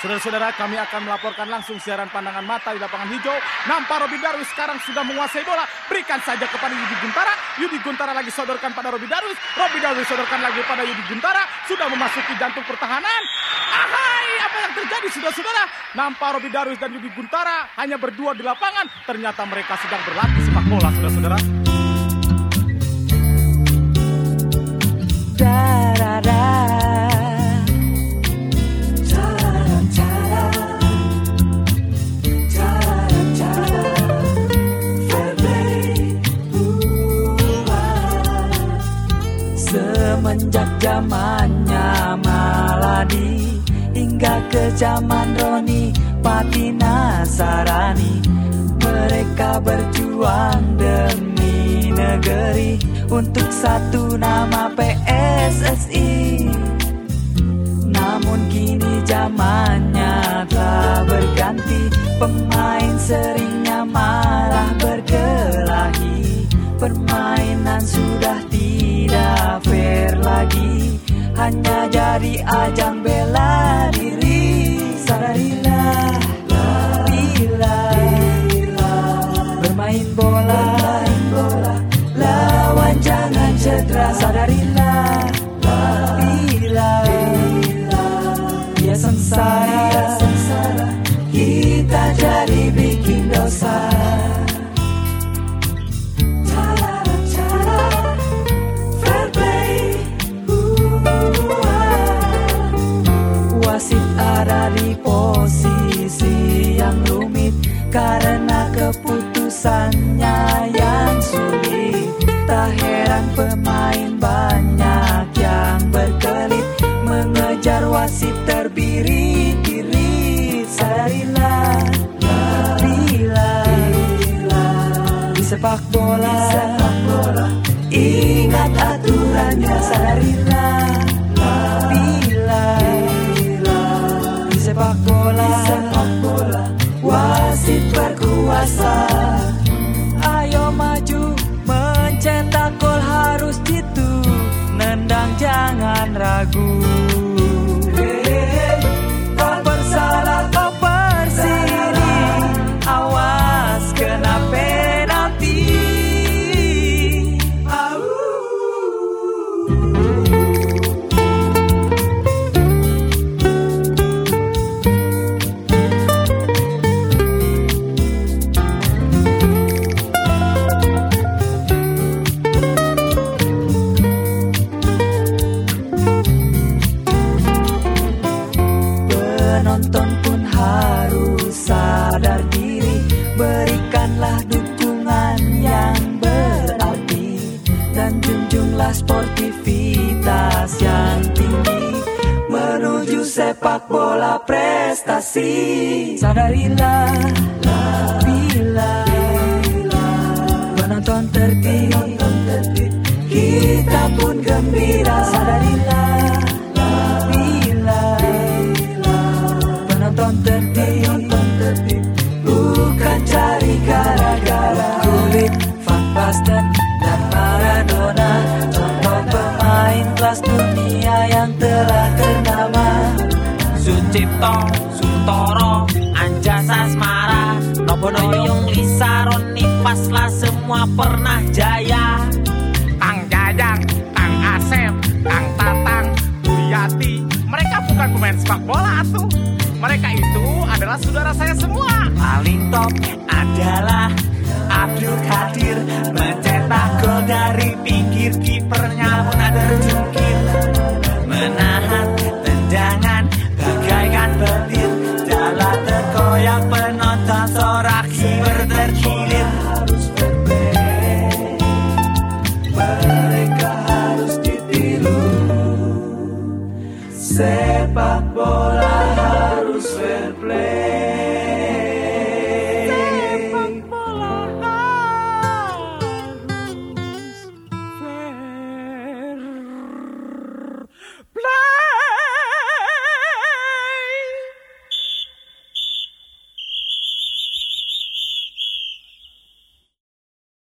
Saudara-saudara, kami akan melaporkan langsung siaran pandangan mata di lapangan hijau. Nampak Robi Darwis sekarang sudah menguasai bola. Berikan saja kepada Yudi Guntara. Yudi Guntara lagi sodorkan pada Robi Darwis. Robi Darwis sodorkan lagi pada Yudi Guntara. Sudah memasuki jantung pertahanan. Ahai, apa yang terjadi saudara-saudara? Nampak Robi Darwis dan Yudi Guntara hanya berdua di lapangan. Ternyata mereka sedang berlatih sepak bola, saudara-saudara. Semenjak zamannya Maladi Hingga ke zaman Roni Patina Sarani Mereka berjuang demi negeri Untuk satu nama PSSI Namun kini zamannya telah berganti Pemain seringnya malah Hanya jadi ajang bela diri Sadarilah karena keputusannya yang sulit. Tak heran pemain banyak yang berkelit mengejar wasit terbirit-birit. Sadarilah bila di sepak bola, jangan ragu Penonton pun harus sadar diri. Berikanlah dukungan yang berarti. Dan junjunglah sportivitas yang tinggi. Menuju sepak bola prestasi. Sadarilah bila Penonton tertib Kita pun gembira tertib bukan cari gara-gara kulit dan pemain kelas dunia yang telah Anja Sasmara, Nobo Noyong, Lisa, Roni, Pasla semua pernah jaya. Kang Jajang, Kang Asep, Kang Tatang, Bu Yati. Mereka bukan pemain sepak bola tuh. Mereka itu adalah saudara saya semua. Paling top adalah Abdul Kadir